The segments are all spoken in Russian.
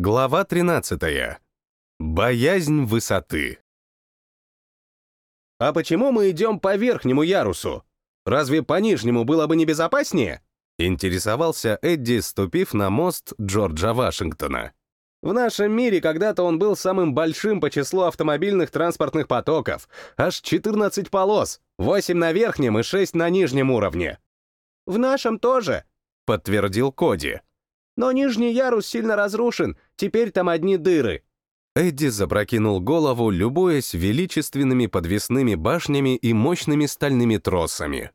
Глава 13. Боязнь высоты. «А почему мы идем по верхнему ярусу? Разве по нижнему было бы небезопаснее?» Интересовался Эдди, ступив на мост Джорджа Вашингтона. В нашем мире когда-то он был самым большим по числу автомобильных транспортных потоков. Аж 14 полос, 8 на верхнем и 6 на нижнем уровне. «В нашем тоже», — подтвердил Коди. «Но нижний ярус сильно разрушен, теперь там одни дыры». Эдди запрокинул голову, любуясь величественными подвесными башнями и мощными стальными тросами.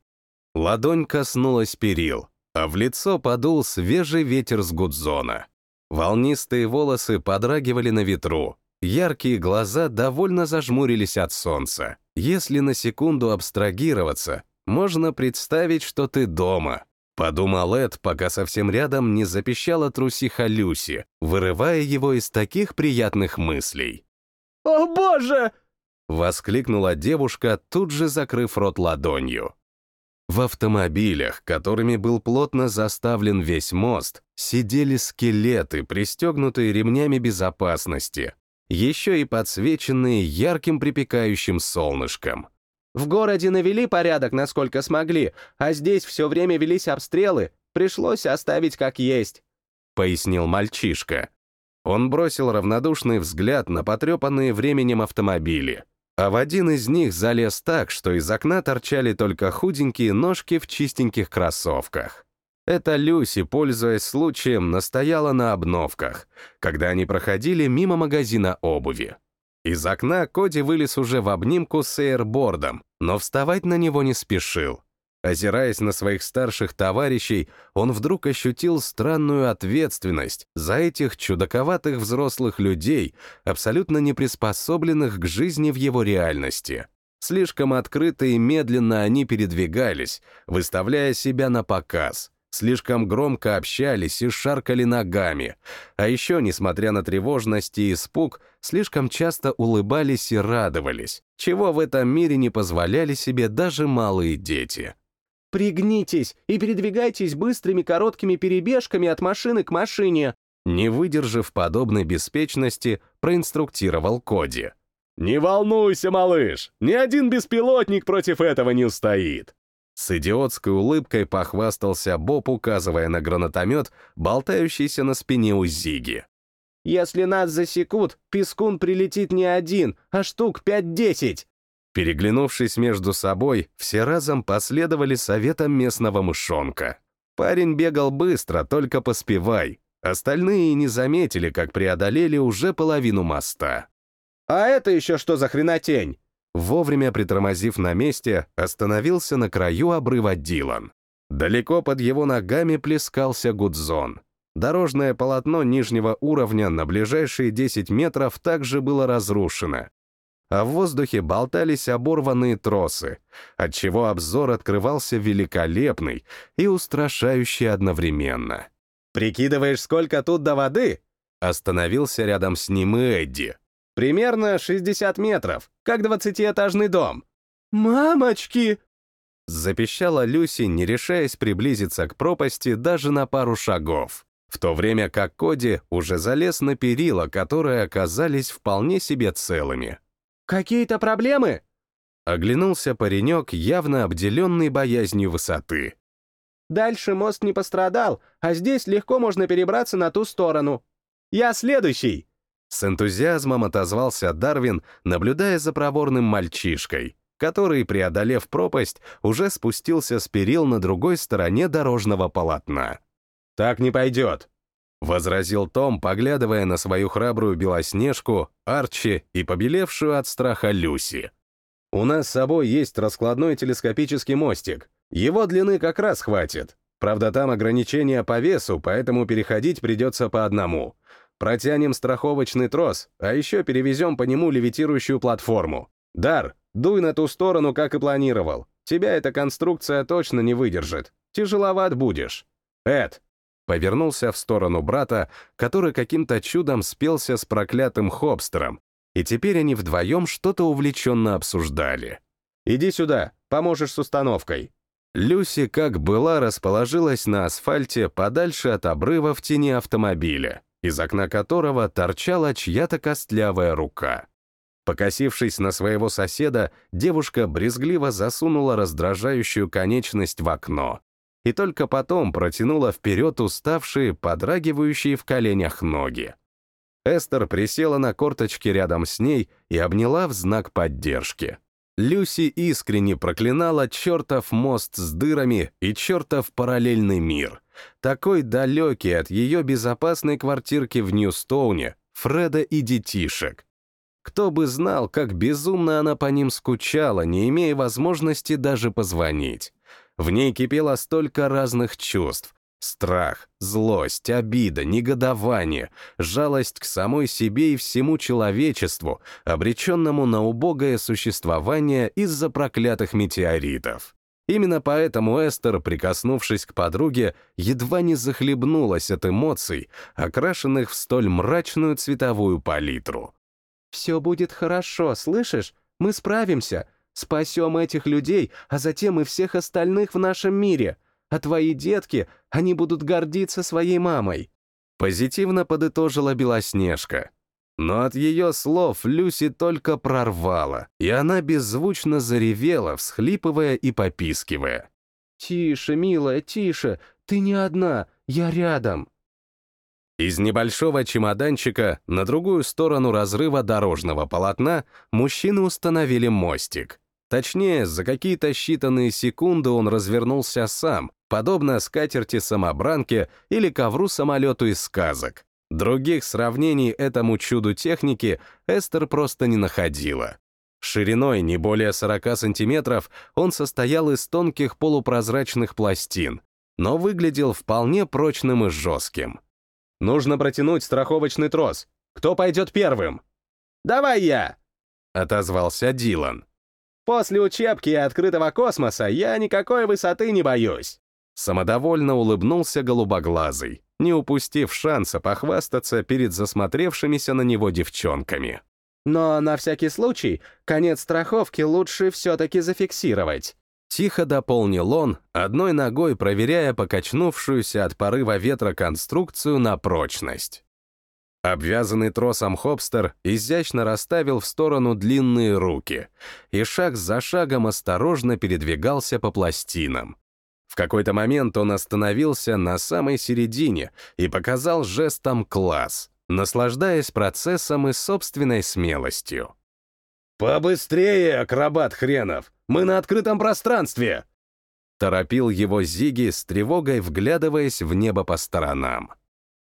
Ладонь коснулась перил, а в лицо подул свежий ветер с гудзона. Волнистые волосы подрагивали на ветру, яркие глаза довольно зажмурились от солнца. Если на секунду абстрагироваться, можно представить, что ты дома. Подумал Эд, пока совсем рядом не запищала трусиха Люси, вырывая его из таких приятных мыслей. «О, боже!» — воскликнула девушка, тут же закрыв рот ладонью. В автомобилях, которыми был плотно заставлен весь мост, сидели скелеты, пристегнутые ремнями безопасности, еще и подсвеченные ярким припекающим солнышком. В городе навели порядок, насколько смогли, а здесь все время велись обстрелы, пришлось оставить как есть», — пояснил мальчишка. Он бросил равнодушный взгляд на потрепанные временем автомобили а в один из них залез так, что из окна торчали только худенькие ножки в чистеньких кроссовках. Это Люси, пользуясь случаем, настояла на обновках, когда они проходили мимо магазина обуви. Из окна Коди вылез уже в обнимку с эйрбордом, но вставать на него не спешил. Озираясь на своих старших товарищей, он вдруг ощутил странную ответственность за этих чудаковатых взрослых людей, абсолютно не приспособленных к жизни в его реальности. Слишком открыто и медленно они передвигались, выставляя себя на показ. Слишком громко общались и шаркали ногами. А еще, несмотря на тревожность и испуг, слишком часто улыбались и радовались, чего в этом мире не позволяли себе даже малые дети. «Пригнитесь и передвигайтесь быстрыми короткими перебежками от машины к машине», не выдержав подобной беспечности, проинструктировал Коди. «Не волнуйся, малыш, ни один беспилотник против этого не устоит!» С идиотской улыбкой похвастался Боб, указывая на гранатомет, болтающийся на спине у Зиги. «Если нас засекут, Пескун прилетит не один, а штук пять-десять!» Переглянувшись между собой, все разом последовали советам местного мышонка. Парень бегал быстро, только поспевай. Остальные не заметили, как преодолели уже половину моста. «А это еще что за хренотень?» Вовремя притормозив на месте, остановился на краю обрыва Дилан. Далеко под его ногами плескался гудзон. Дорожное полотно нижнего уровня на ближайшие 10 метров также было разрушено, а в воздухе болтались оборванные тросы, отчего обзор открывался великолепный и устрашающий одновременно. «Прикидываешь, сколько тут до воды?» Остановился рядом с ним Эдди. «Примерно 60 метров, как двадцатиэтажный дом». «Мамочки!» Запищала Люси, не решаясь приблизиться к пропасти даже на пару шагов, в то время как Коди уже залез на перила, которые оказались вполне себе целыми. «Какие-то проблемы?» Оглянулся паренек, явно обделенный боязнью высоты. «Дальше мост не пострадал, а здесь легко можно перебраться на ту сторону. Я следующий!» С энтузиазмом отозвался Дарвин, наблюдая за проворным мальчишкой, который, преодолев пропасть, уже спустился с перил на другой стороне дорожного полотна. «Так не пойдет», — возразил Том, поглядывая на свою храбрую Белоснежку, Арчи и побелевшую от страха Люси. «У нас с собой есть раскладной телескопический мостик. Его длины как раз хватит. Правда, там ограничения по весу, поэтому переходить придется по одному. Протянем страховочный трос, а еще перевезем по нему левитирующую платформу. Дар, дуй на ту сторону, как и планировал. Тебя эта конструкция точно не выдержит. Тяжеловат будешь. Эд, повернулся в сторону брата, который каким-то чудом спелся с проклятым хобстером, и теперь они вдвоем что-то увлеченно обсуждали. «Иди сюда, поможешь с установкой». Люси, как была, расположилась на асфальте подальше от обрыва в тени автомобиля из окна которого торчала чья-то костлявая рука. Покосившись на своего соседа, девушка брезгливо засунула раздражающую конечность в окно и только потом протянула вперед уставшие, подрагивающие в коленях ноги. Эстер присела на корточки рядом с ней и обняла в знак поддержки. Люси искренне проклинала чертов мост с дырами и чертов параллельный мир, такой далекий от ее безопасной квартирки в Ньюстоуне, Фреда и детишек. Кто бы знал, как безумно она по ним скучала, не имея возможности даже позвонить. В ней кипело столько разных чувств. Страх, злость, обида, негодование, жалость к самой себе и всему человечеству, обреченному на убогое существование из-за проклятых метеоритов. Именно поэтому Эстер, прикоснувшись к подруге, едва не захлебнулась от эмоций, окрашенных в столь мрачную цветовую палитру. «Все будет хорошо, слышишь? Мы справимся. Спасем этих людей, а затем и всех остальных в нашем мире. А твои детки, они будут гордиться своей мамой». Позитивно подытожила Белоснежка. Но от ее слов Люси только прорвала, и она беззвучно заревела, всхлипывая и попискивая. «Тише, милая, тише, ты не одна, я рядом». Из небольшого чемоданчика на другую сторону разрыва дорожного полотна мужчины установили мостик. Точнее, за какие-то считанные секунды он развернулся сам, подобно скатерти-самобранке или ковру-самолету из сказок. Других сравнений этому чуду техники Эстер просто не находила. Шириной не более 40 сантиметров он состоял из тонких полупрозрачных пластин, но выглядел вполне прочным и жестким. «Нужно протянуть страховочный трос. Кто пойдет первым?» «Давай я!» — отозвался Дилан. После учебки и открытого космоса я никакой высоты не боюсь. Самодовольно улыбнулся голубоглазый, не упустив шанса похвастаться перед засмотревшимися на него девчонками. Но на всякий случай конец страховки лучше все-таки зафиксировать. Тихо дополнил он, одной ногой проверяя покачнувшуюся от порыва ветра конструкцию на прочность. Обвязанный тросом хопстер изящно расставил в сторону длинные руки и шаг за шагом осторожно передвигался по пластинам. В какой-то момент он остановился на самой середине и показал жестом «класс», наслаждаясь процессом и собственной смелостью. «Побыстрее, акробат хренов! Мы на открытом пространстве!» Торопил его Зиги с тревогой, вглядываясь в небо по сторонам.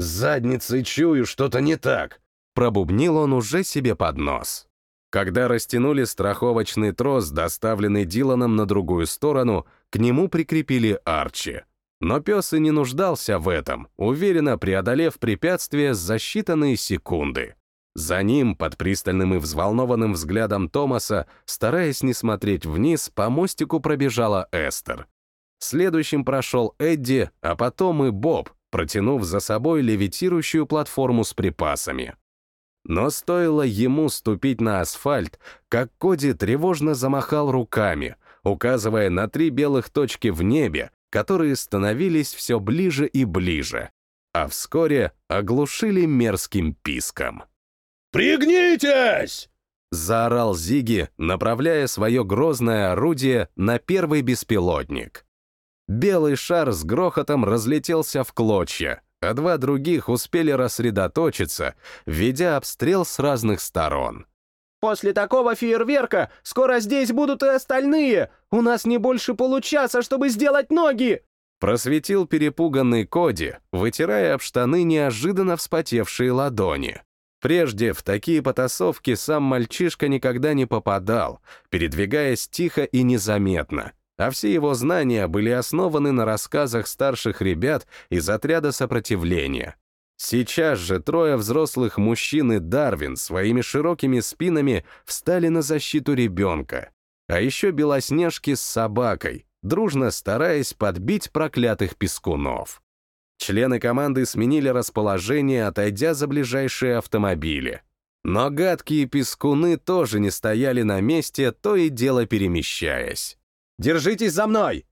Задницей чую, что-то не так. Пробубнил он уже себе под нос. Когда растянули страховочный трос, доставленный Диланом на другую сторону, к нему прикрепили Арчи. Но пес и не нуждался в этом, уверенно преодолев препятствие за считанные секунды. За ним, под пристальным и взволнованным взглядом Томаса, стараясь не смотреть вниз, по мостику пробежала Эстер. Следующим прошел Эдди, а потом и Боб, протянув за собой левитирующую платформу с припасами. Но стоило ему ступить на асфальт, как Коди тревожно замахал руками, указывая на три белых точки в небе, которые становились все ближе и ближе, а вскоре оглушили мерзким писком. «Пригнитесь!» — заорал Зиги, направляя свое грозное орудие на первый беспилотник. Белый шар с грохотом разлетелся в клочья, а два других успели рассредоточиться, ведя обстрел с разных сторон. «После такого фейерверка скоро здесь будут и остальные! У нас не больше получаса, чтобы сделать ноги!» Просветил перепуганный Коди, вытирая об штаны неожиданно вспотевшие ладони. Прежде в такие потасовки сам мальчишка никогда не попадал, передвигаясь тихо и незаметно, а все его знания были основаны на рассказах старших ребят из отряда сопротивления. Сейчас же трое взрослых мужчин и Дарвин своими широкими спинами встали на защиту ребенка, а еще Белоснежки с собакой, дружно стараясь подбить проклятых пескунов. Члены команды сменили расположение, отойдя за ближайшие автомобили. Но гадкие пескуны тоже не стояли на месте, то и дело перемещаясь. Держитесь за мной!»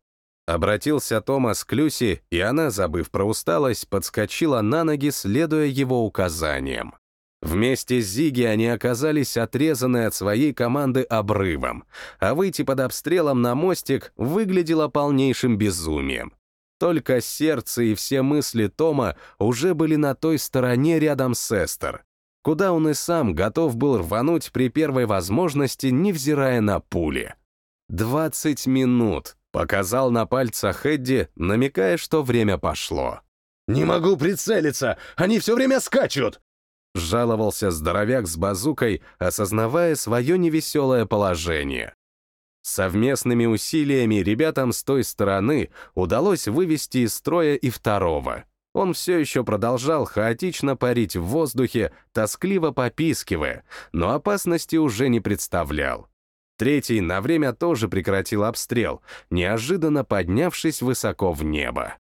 Обратился Томас к Люси, и она, забыв про усталость, подскочила на ноги, следуя его указаниям. Вместе с Зиги они оказались отрезаны от своей команды обрывом, а выйти под обстрелом на мостик выглядело полнейшим безумием. Только сердце и все мысли Тома уже были на той стороне рядом с Эстер, куда он и сам готов был рвануть при первой возможности, невзирая на пули. «Двадцать минут», — показал на пальцах Эдди, намекая, что время пошло. «Не могу прицелиться! Они все время скачут!» — жаловался здоровяк с базукой, осознавая свое невеселое положение. Совместными усилиями ребятам с той стороны удалось вывести из строя и второго. Он все еще продолжал хаотично парить в воздухе, тоскливо попискивая, но опасности уже не представлял. Третий на время тоже прекратил обстрел, неожиданно поднявшись высоко в небо.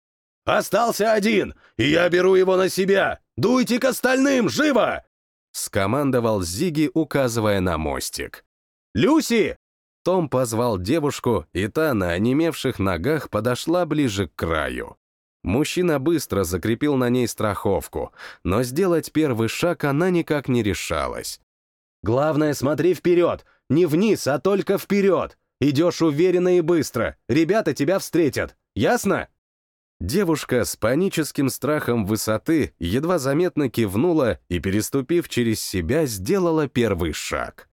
«Остался один, и я беру его на себя! Дуйте к остальным, живо!» Скомандовал Зиги, указывая на мостик. «Люси!» Том позвал девушку, и та на онемевших ногах подошла ближе к краю. Мужчина быстро закрепил на ней страховку, но сделать первый шаг она никак не решалась. «Главное, смотри вперед! Не вниз, а только вперед! Идешь уверенно и быстро, ребята тебя встретят, ясно?» Девушка с паническим страхом высоты едва заметно кивнула и, переступив через себя, сделала первый шаг.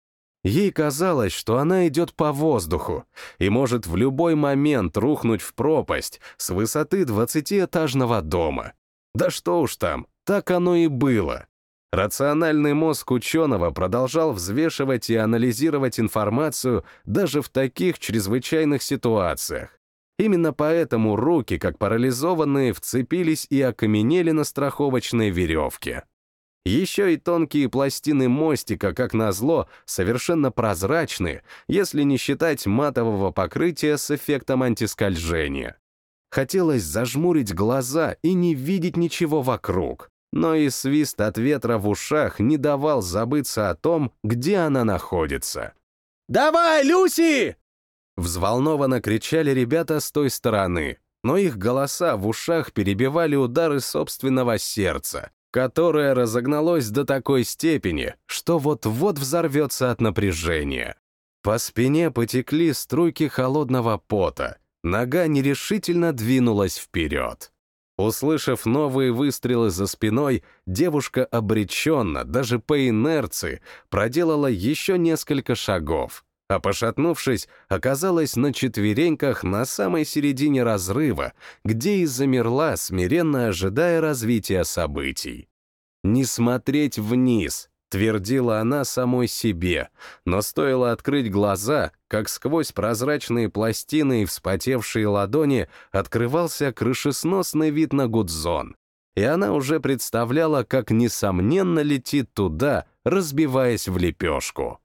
Ей казалось, что она идет по воздуху и может в любой момент рухнуть в пропасть с высоты двадцатиэтажного дома. Да что уж там, так оно и было. Рациональный мозг ученого продолжал взвешивать и анализировать информацию даже в таких чрезвычайных ситуациях. Именно поэтому руки, как парализованные, вцепились и окаменели на страховочной веревке. Еще и тонкие пластины мостика, как назло, совершенно прозрачные, если не считать матового покрытия с эффектом антискольжения. Хотелось зажмурить глаза и не видеть ничего вокруг, но и свист от ветра в ушах не давал забыться о том, где она находится. «Давай, Люси!» Взволнованно кричали ребята с той стороны, но их голоса в ушах перебивали удары собственного сердца, которое разогналось до такой степени, что вот-вот взорвется от напряжения. По спине потекли струйки холодного пота, нога нерешительно двинулась вперед. Услышав новые выстрелы за спиной, девушка обреченно, даже по инерции, проделала еще несколько шагов, а пошатнувшись, оказалась на четвереньках на самой середине разрыва, где и замерла, смиренно ожидая развития событий. «Не смотреть вниз», — твердила она самой себе, но стоило открыть глаза, как сквозь прозрачные пластины и вспотевшие ладони открывался крышесносный вид на Гудзон, и она уже представляла, как несомненно летит туда, разбиваясь в лепешку.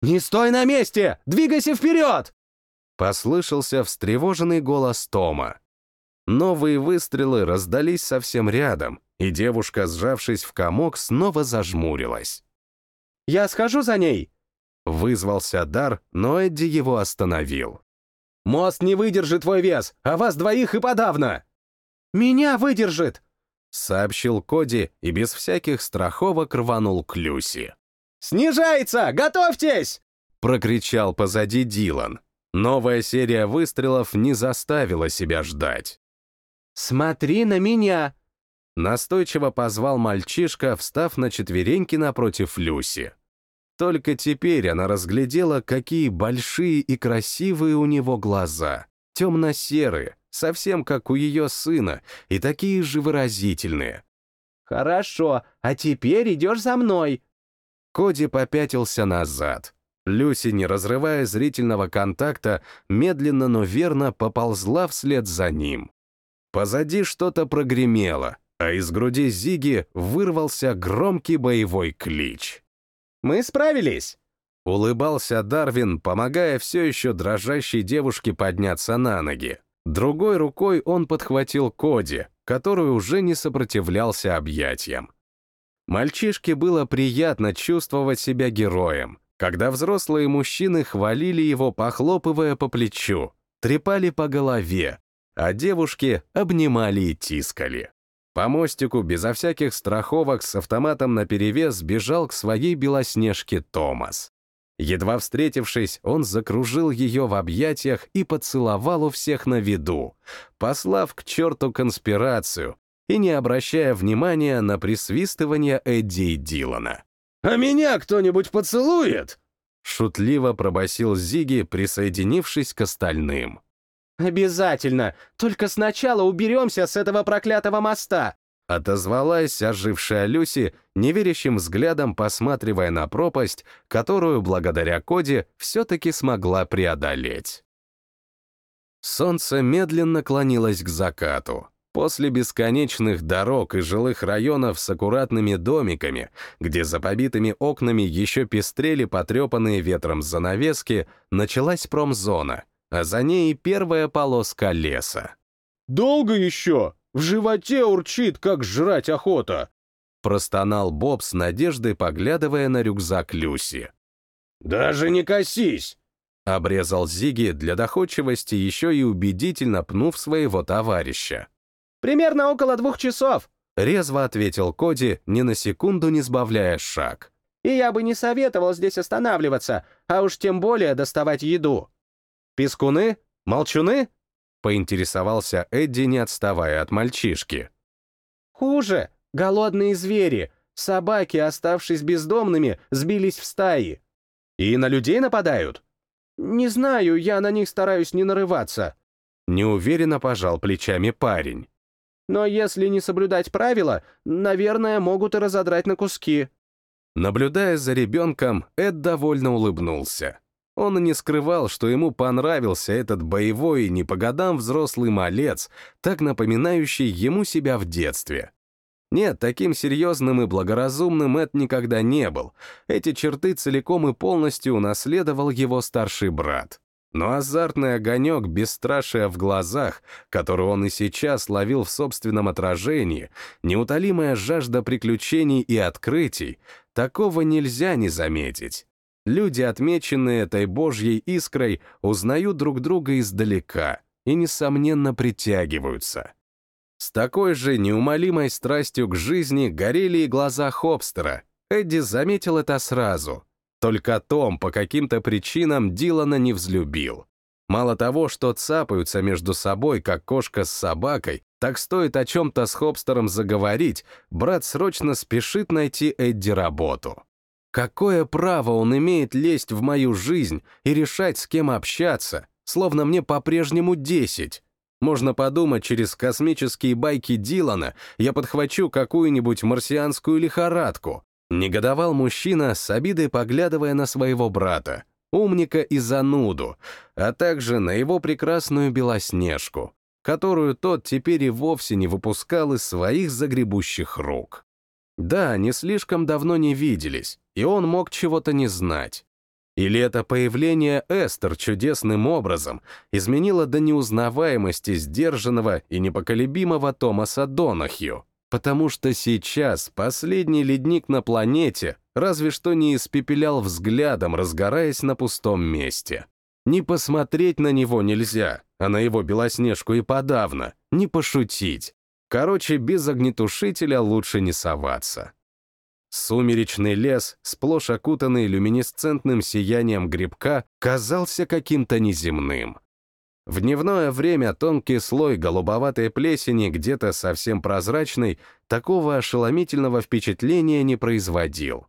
«Не стой на месте! Двигайся вперед!» Послышался встревоженный голос Тома. Новые выстрелы раздались совсем рядом, и девушка, сжавшись в комок, снова зажмурилась. «Я схожу за ней!» Вызвался Дар, но Эдди его остановил. «Мост не выдержит твой вес, а вас двоих и подавно!» «Меня выдержит!» сообщил Коди и без всяких страховок рванул к Люси. «Снижается! Готовьтесь!» — прокричал позади Дилан. Новая серия выстрелов не заставила себя ждать. «Смотри на меня!» Настойчиво позвал мальчишка, встав на четвереньки напротив Люси. Только теперь она разглядела, какие большие и красивые у него глаза. Темно-серые, совсем как у ее сына, и такие же выразительные. «Хорошо, а теперь идешь за мной!» Коди попятился назад. Люси, не разрывая зрительного контакта, медленно, но верно поползла вслед за ним. Позади что-то прогремело, а из груди Зиги вырвался громкий боевой клич. «Мы справились!» Улыбался Дарвин, помогая все еще дрожащей девушке подняться на ноги. Другой рукой он подхватил Коди, который уже не сопротивлялся объятиям. Мальчишке было приятно чувствовать себя героем, когда взрослые мужчины хвалили его, похлопывая по плечу, трепали по голове, а девушки обнимали и тискали. По мостику безо всяких страховок с автоматом наперевес бежал к своей белоснежке Томас. Едва встретившись, он закружил ее в объятиях и поцеловал у всех на виду, послав к черту конспирацию и не обращая внимания на присвистывание Эдди и Дилана. «А меня кто-нибудь поцелует?» Шутливо пробасил Зиги, присоединившись к остальным. «Обязательно! Только сначала уберемся с этого проклятого моста!» Отозвалась ожившая Люси, неверящим взглядом посматривая на пропасть, которую, благодаря Коде, все-таки смогла преодолеть. Солнце медленно клонилось к закату. После бесконечных дорог и жилых районов с аккуратными домиками, где за побитыми окнами еще пестрели потрепанные ветром занавески, началась промзона, а за ней первая полоска леса. «Долго еще? В животе урчит, как жрать охота!» Простонал Боб с надеждой, поглядывая на рюкзак Люси. «Даже не косись!» Обрезал Зиги для доходчивости еще и убедительно пнув своего товарища. Примерно около двух часов», — резво ответил Коди, ни на секунду не сбавляя шаг. «И я бы не советовал здесь останавливаться, а уж тем более доставать еду». «Пескуны? Молчуны?» — поинтересовался Эдди, не отставая от мальчишки. «Хуже. Голодные звери. Собаки, оставшись бездомными, сбились в стаи». «И на людей нападают?» «Не знаю, я на них стараюсь не нарываться». Неуверенно пожал плечами парень. Но если не соблюдать правила, наверное, могут и разодрать на куски. Наблюдая за ребенком, Эд довольно улыбнулся. Он не скрывал, что ему понравился этот боевой и не по годам взрослый малец, так напоминающий ему себя в детстве. Нет, таким серьезным и благоразумным Эд никогда не был. Эти черты целиком и полностью унаследовал его старший брат. Но азартный огонек бесстрашия в глазах, который он и сейчас ловил в собственном отражении, неутолимая жажда приключений и открытий, такого нельзя не заметить. Люди, отмеченные этой божьей искрой, узнают друг друга издалека и, несомненно, притягиваются. С такой же неумолимой страстью к жизни горели и глаза Хопстера. Эдди заметил это сразу — только Том по каким-то причинам Дилана не взлюбил. Мало того, что цапаются между собой, как кошка с собакой, так стоит о чем-то с Хопстером заговорить, брат срочно спешит найти Эдди работу. Какое право он имеет лезть в мою жизнь и решать, с кем общаться, словно мне по-прежнему десять? Можно подумать, через космические байки Дилана я подхвачу какую-нибудь марсианскую лихорадку, Негодовал мужчина, с обидой поглядывая на своего брата, умника и зануду, а также на его прекрасную Белоснежку, которую тот теперь и вовсе не выпускал из своих загребущих рук. Да, они слишком давно не виделись, и он мог чего-то не знать. Или это появление Эстер чудесным образом изменило до неузнаваемости сдержанного и непоколебимого Томаса Донахью, потому что сейчас последний ледник на планете разве что не испепелял взглядом, разгораясь на пустом месте. Не посмотреть на него нельзя, а на его белоснежку и подавно, не пошутить. Короче, без огнетушителя лучше не соваться. Сумеречный лес, сплошь окутанный люминесцентным сиянием грибка, казался каким-то неземным. В дневное время тонкий слой голубоватой плесени, где-то совсем прозрачный, такого ошеломительного впечатления не производил.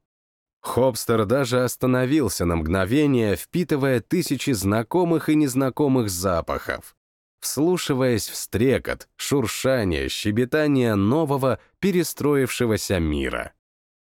Хобстер даже остановился на мгновение, впитывая тысячи знакомых и незнакомых запахов, вслушиваясь в стрекот, шуршание, щебетание нового, перестроившегося мира.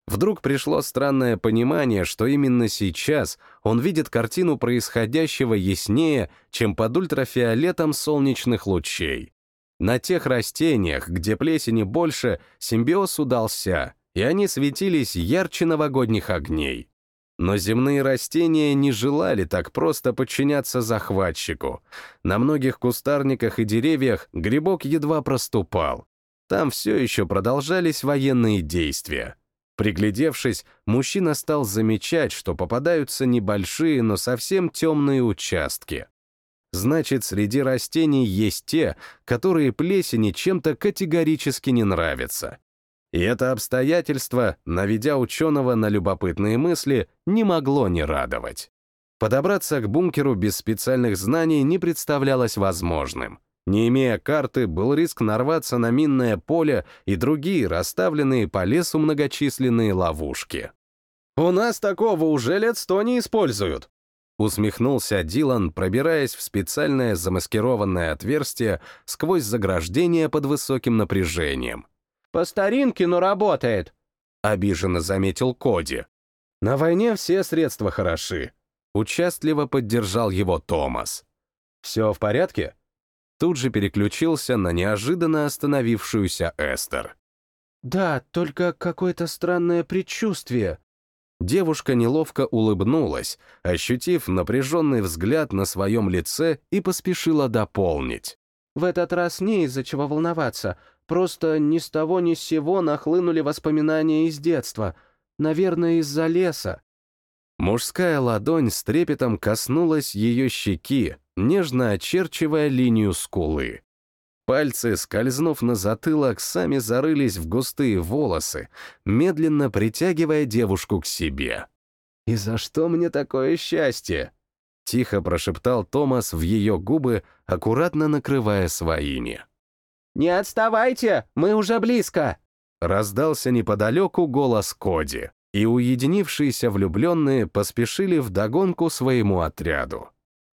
Вдруг пришло странное понимание, что именно сейчас он видит картину происходящего яснее, чем под ультрафиолетом солнечных лучей. На тех растениях, где плесени больше, симбиоз удался, и они светились ярче новогодних огней. Но земные растения не желали так просто подчиняться захватчику. На многих кустарниках и деревьях грибок едва проступал. Там все еще продолжались военные действия. Приглядевшись, мужчина стал замечать, что попадаются небольшие, но совсем темные участки. значит, среди растений есть те, которые плесени чем-то категорически не нравятся. И это обстоятельство, наведя ученого на любопытные мысли, не могло не радовать. Подобраться к бункеру без специальных знаний не представлялось возможным. Не имея карты, был риск нарваться на минное поле и другие расставленные по лесу многочисленные ловушки. «У нас такого уже лет сто не используют», Усмехнулся Дилан, пробираясь в специальное замаскированное отверстие сквозь заграждение под высоким напряжением. «По старинке, но работает», — обиженно заметил Коди. «На войне все средства хороши», — участливо поддержал его Томас. «Все в порядке?» Тут же переключился на неожиданно остановившуюся Эстер. «Да, только какое-то странное предчувствие», Девушка неловко улыбнулась, ощутив напряженный взгляд на своем лице и поспешила дополнить. «В этот раз не из-за чего волноваться. Просто ни с того ни с сего нахлынули воспоминания из детства. Наверное, из-за леса». Мужская ладонь с трепетом коснулась ее щеки, нежно очерчивая линию скулы. Пальцы, скользнув на затылок, сами зарылись в густые волосы, медленно притягивая девушку к себе. «И за что мне такое счастье?» — тихо прошептал Томас в ее губы, аккуратно накрывая своими. «Не отставайте, мы уже близко!» Раздался неподалеку голос Коди, и уединившиеся влюбленные поспешили вдогонку своему отряду.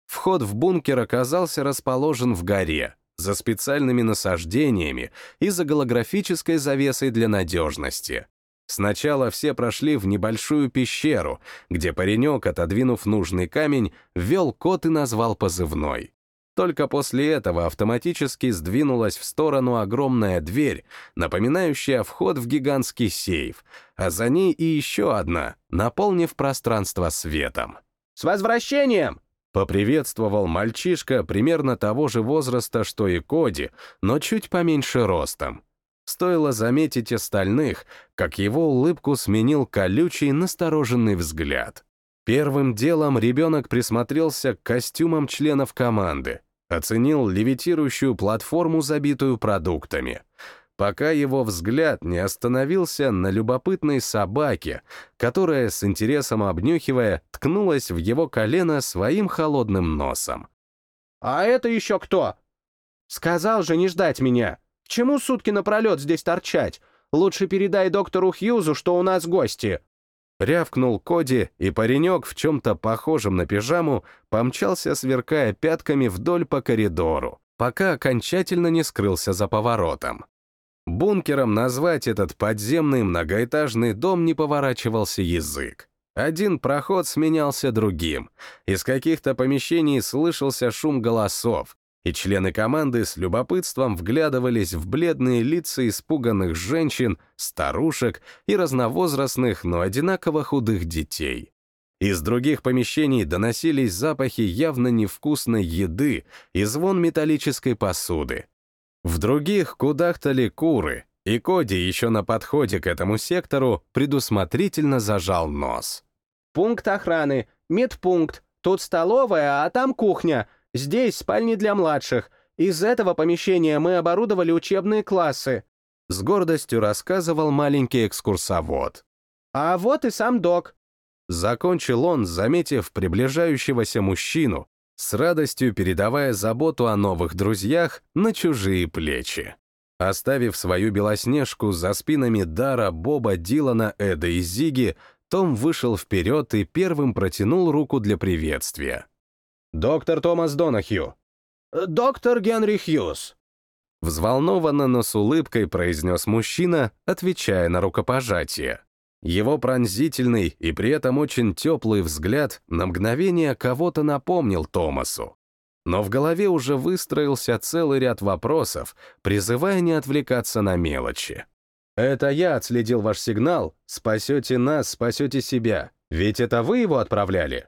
Вход в бункер оказался расположен в горе — за специальными насаждениями и за голографической завесой для надежности. Сначала все прошли в небольшую пещеру, где паренек, отодвинув нужный камень, ввел код и назвал позывной. Только после этого автоматически сдвинулась в сторону огромная дверь, напоминающая вход в гигантский сейф, а за ней и еще одна, наполнив пространство светом. «С возвращением!» Поприветствовал мальчишка примерно того же возраста, что и Коди, но чуть поменьше ростом. Стоило заметить остальных, как его улыбку сменил колючий, настороженный взгляд. Первым делом ребенок присмотрелся к костюмам членов команды, оценил левитирующую платформу, забитую продуктами — пока его взгляд не остановился на любопытной собаке, которая, с интересом обнюхивая, ткнулась в его колено своим холодным носом. «А это еще кто?» «Сказал же не ждать меня. К чему сутки напролет здесь торчать? Лучше передай доктору Хьюзу, что у нас гости». Рявкнул Коди, и паренек в чем-то похожем на пижаму помчался, сверкая пятками вдоль по коридору, пока окончательно не скрылся за поворотом. Бункером назвать этот подземный многоэтажный дом не поворачивался язык. Один проход сменялся другим. Из каких-то помещений слышался шум голосов, и члены команды с любопытством вглядывались в бледные лица испуганных женщин, старушек и разновозрастных, но одинаково худых детей. Из других помещений доносились запахи явно невкусной еды и звон металлической посуды. В других кудахтали куры, и Коди еще на подходе к этому сектору предусмотрительно зажал нос. «Пункт охраны, медпункт, тут столовая, а там кухня, здесь спальни для младших. Из этого помещения мы оборудовали учебные классы», с гордостью рассказывал маленький экскурсовод. «А вот и сам док». Закончил он, заметив приближающегося мужчину, с радостью передавая заботу о новых друзьях на чужие плечи. Оставив свою белоснежку за спинами Дара, Боба, Дилана, Эда и Зиги, том вышел вперед и первым протянул руку для приветствия. «Доктор Томас Донахью». «Доктор Генри Хьюз». Взволнованно, но с улыбкой произнес мужчина, отвечая на рукопожатие. Его пронзительный и при этом очень теплый взгляд на мгновение кого-то напомнил Томасу. Но в голове уже выстроился целый ряд вопросов, призывая не отвлекаться на мелочи. «Это я отследил ваш сигнал. Спасете нас, спасете себя. Ведь это вы его отправляли?»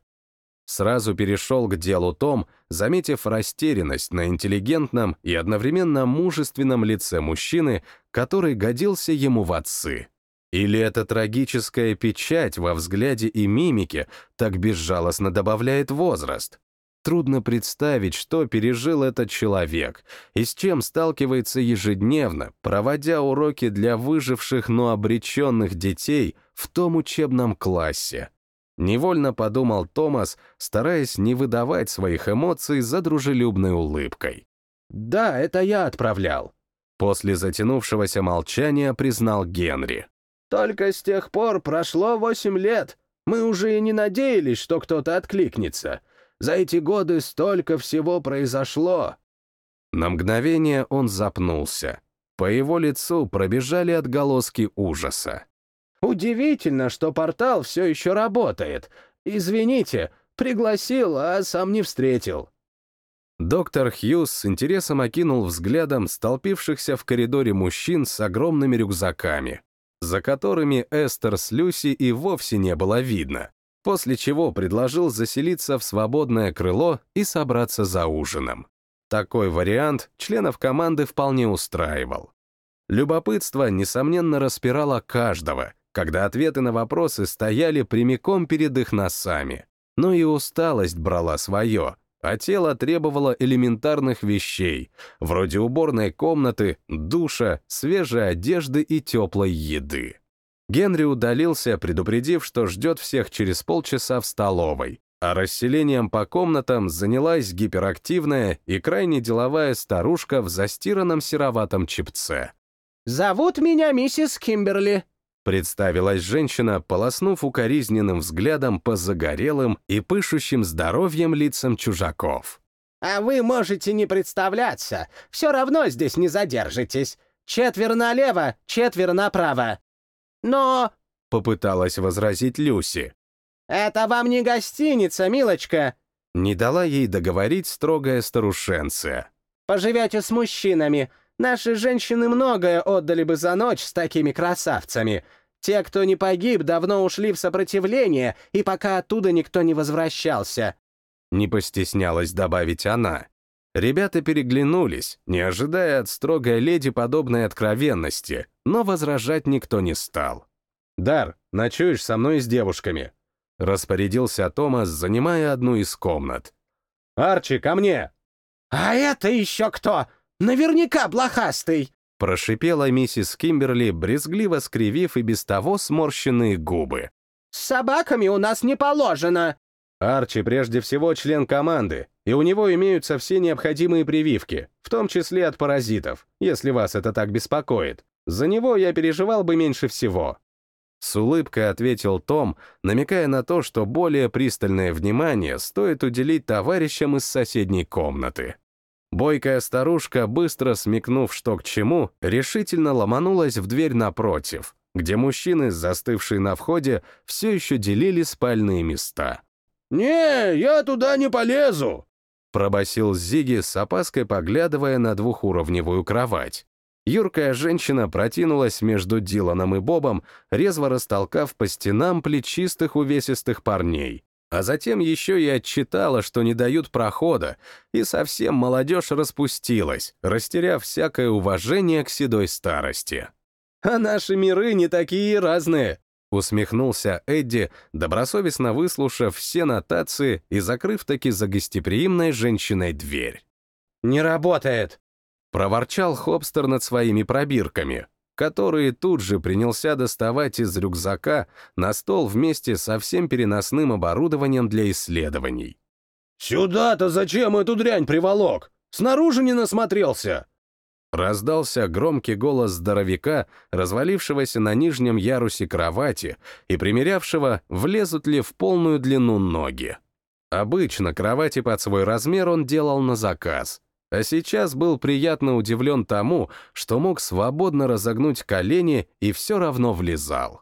Сразу перешел к делу Том, заметив растерянность на интеллигентном и одновременно мужественном лице мужчины, который годился ему в отцы. Или эта трагическая печать во взгляде и мимике так безжалостно добавляет возраст? Трудно представить, что пережил этот человек и с чем сталкивается ежедневно, проводя уроки для выживших, но обреченных детей в том учебном классе. Невольно подумал Томас, стараясь не выдавать своих эмоций за дружелюбной улыбкой. «Да, это я отправлял», — после затянувшегося молчания признал Генри. «Только с тех пор прошло восемь лет. Мы уже и не надеялись, что кто-то откликнется. За эти годы столько всего произошло!» На мгновение он запнулся. По его лицу пробежали отголоски ужаса. «Удивительно, что портал все еще работает. Извините, пригласил, а сам не встретил». Доктор Хьюз с интересом окинул взглядом столпившихся в коридоре мужчин с огромными рюкзаками, за которыми Эстер с Люси и вовсе не было видно после чего предложил заселиться в свободное крыло и собраться за ужином. Такой вариант членов команды вполне устраивал. Любопытство, несомненно, распирало каждого, когда ответы на вопросы стояли прямиком перед их носами. Но и усталость брала свое, а тело требовало элементарных вещей, вроде уборной комнаты, душа, свежей одежды и теплой еды. Генри удалился, предупредив, что ждет всех через полчаса в столовой, а расселением по комнатам занялась гиперактивная и крайне деловая старушка в застиранном сероватом чепце. «Зовут меня миссис Кимберли», — представилась женщина, полоснув укоризненным взглядом по загорелым и пышущим здоровьем лицам чужаков. «А вы можете не представляться, все равно здесь не задержитесь. Четверо налево, четверо направо. «Но...» — попыталась возразить Люси. «Это вам не гостиница, милочка!» Не дала ей договорить строгая старушенция. «Поживете с мужчинами. Наши женщины многое отдали бы за ночь с такими красавцами. Те, кто не погиб, давно ушли в сопротивление, и пока оттуда никто не возвращался». Не постеснялась добавить она. Ребята переглянулись, не ожидая от строгой леди подобной откровенности, но возражать никто не стал. «Дар, ночуешь со мной с девушками», — распорядился Томас, занимая одну из комнат. «Арчи, ко мне!» «А это еще кто? Наверняка блохастый!» прошипела миссис Кимберли, брезгливо скривив и без того сморщенные губы. «С собаками у нас не положено!» Арчи прежде всего член команды, и у него имеются все необходимые прививки, в том числе от паразитов, если вас это так беспокоит. За него я переживал бы меньше всего». С улыбкой ответил Том, намекая на то, что более пристальное внимание стоит уделить товарищам из соседней комнаты. Бойкая старушка, быстро смекнув, что к чему, решительно ломанулась в дверь напротив, где мужчины, застывшие на входе, все еще делили спальные места. «Не, я туда не полезу!» пробасил Зиги с опаской, поглядывая на двухуровневую кровать. Юркая женщина протянулась между Диланом и Бобом, резво растолкав по стенам плечистых увесистых парней. А затем еще и отчитала, что не дают прохода, и совсем молодежь распустилась, растеряв всякое уважение к седой старости. «А наши миры не такие разные», Усмехнулся Эдди, добросовестно выслушав все нотации и закрыв таки за гостеприимной женщиной дверь. «Не работает!» Проворчал Хобстер над своими пробирками, которые тут же принялся доставать из рюкзака на стол вместе со всем переносным оборудованием для исследований. «Сюда-то зачем эту дрянь приволок? Снаружи не насмотрелся!» Раздался громкий голос здоровяка, развалившегося на нижнем ярусе кровати и примерявшего, влезут ли в полную длину ноги. Обычно кровати под свой размер он делал на заказ, а сейчас был приятно удивлен тому, что мог свободно разогнуть колени и все равно влезал.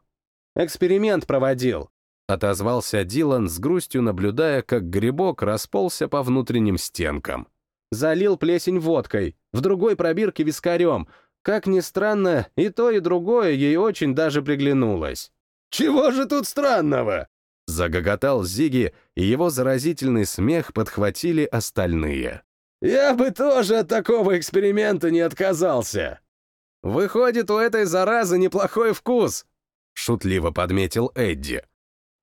«Эксперимент проводил», — отозвался Дилан с грустью, наблюдая, как грибок расползся по внутренним стенкам. Залил плесень водкой, в другой пробирке вискарем. Как ни странно, и то, и другое ей очень даже приглянулось. «Чего же тут странного?» Загоготал Зиги, и его заразительный смех подхватили остальные. «Я бы тоже от такого эксперимента не отказался!» «Выходит, у этой заразы неплохой вкус!» — шутливо подметил Эдди.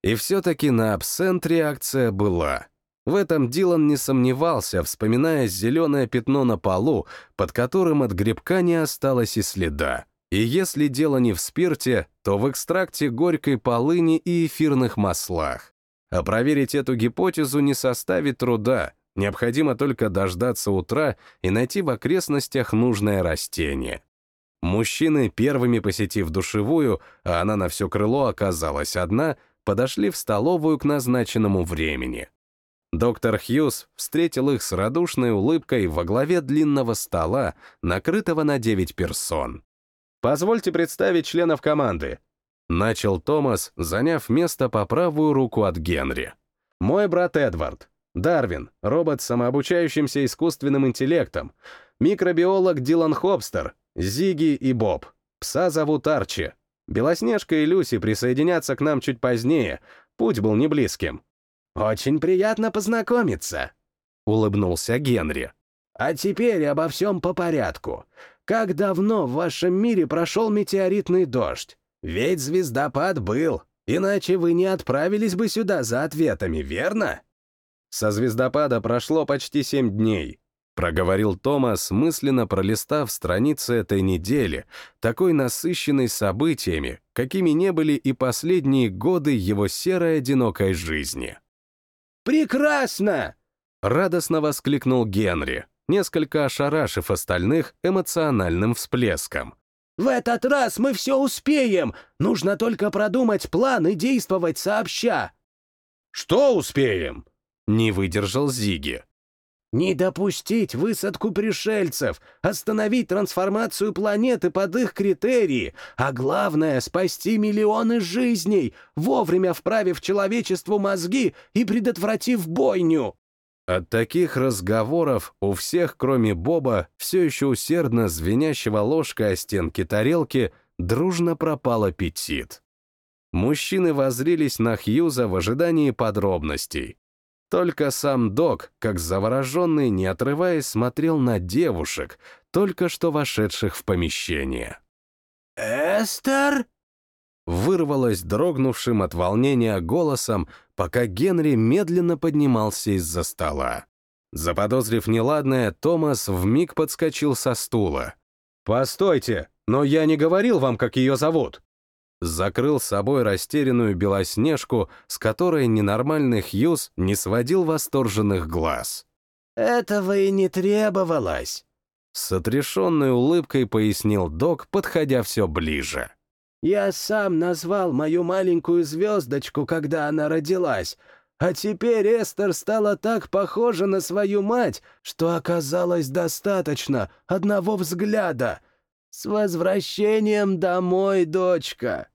И все-таки на абсент реакция была. В этом Дилан не сомневался, вспоминая зеленое пятно на полу, под которым от грибка не осталось и следа. И если дело не в спирте, то в экстракте горькой полыни и эфирных маслах. А проверить эту гипотезу не составит труда, необходимо только дождаться утра и найти в окрестностях нужное растение. Мужчины, первыми посетив душевую, а она на все крыло оказалась одна, подошли в столовую к назначенному времени. Доктор Хьюз встретил их с радушной улыбкой во главе длинного стола, накрытого на девять персон. «Позвольте представить членов команды», — начал Томас, заняв место по правую руку от Генри. «Мой брат Эдвард, Дарвин, робот с самообучающимся искусственным интеллектом, микробиолог Дилан Хобстер, Зиги и Боб. Пса зовут Арчи. Белоснежка и Люси присоединятся к нам чуть позднее. Путь был не близким. «Очень приятно познакомиться», — улыбнулся Генри. «А теперь обо всем по порядку. Как давно в вашем мире прошел метеоритный дождь? Ведь звездопад был, иначе вы не отправились бы сюда за ответами, верно?» Со звездопада прошло почти семь дней, проговорил Томас, мысленно пролистав страницы этой недели, такой насыщенной событиями, какими не были и последние годы его серой одинокой жизни. «Прекрасно!» — радостно воскликнул Генри, несколько ошарашив остальных эмоциональным всплеском. «В этот раз мы все успеем! Нужно только продумать план и действовать сообща!» «Что успеем?» — не выдержал Зиги. Не допустить высадку пришельцев, остановить трансформацию планеты под их критерии, а главное — спасти миллионы жизней, вовремя вправив человечеству мозги и предотвратив бойню. От таких разговоров у всех, кроме Боба, все еще усердно звенящего ложкой о стенки тарелки, дружно пропал аппетит. Мужчины возрились на Хьюза в ожидании подробностей. Только сам док, как завороженный, не отрываясь, смотрел на девушек, только что вошедших в помещение. «Эстер?» Вырвалось дрогнувшим от волнения голосом, пока Генри медленно поднимался из-за стола. Заподозрив неладное, Томас вмиг подскочил со стула. «Постойте, но я не говорил вам, как ее зовут!» Закрыл собой растерянную белоснежку, с которой ненормальный Хьюз не сводил восторженных глаз. «Этого и не требовалось», — с отрешенной улыбкой пояснил док, подходя все ближе. «Я сам назвал мою маленькую звездочку, когда она родилась, а теперь Эстер стала так похожа на свою мать, что оказалось достаточно одного взгляда. С возвращением домой, дочка!»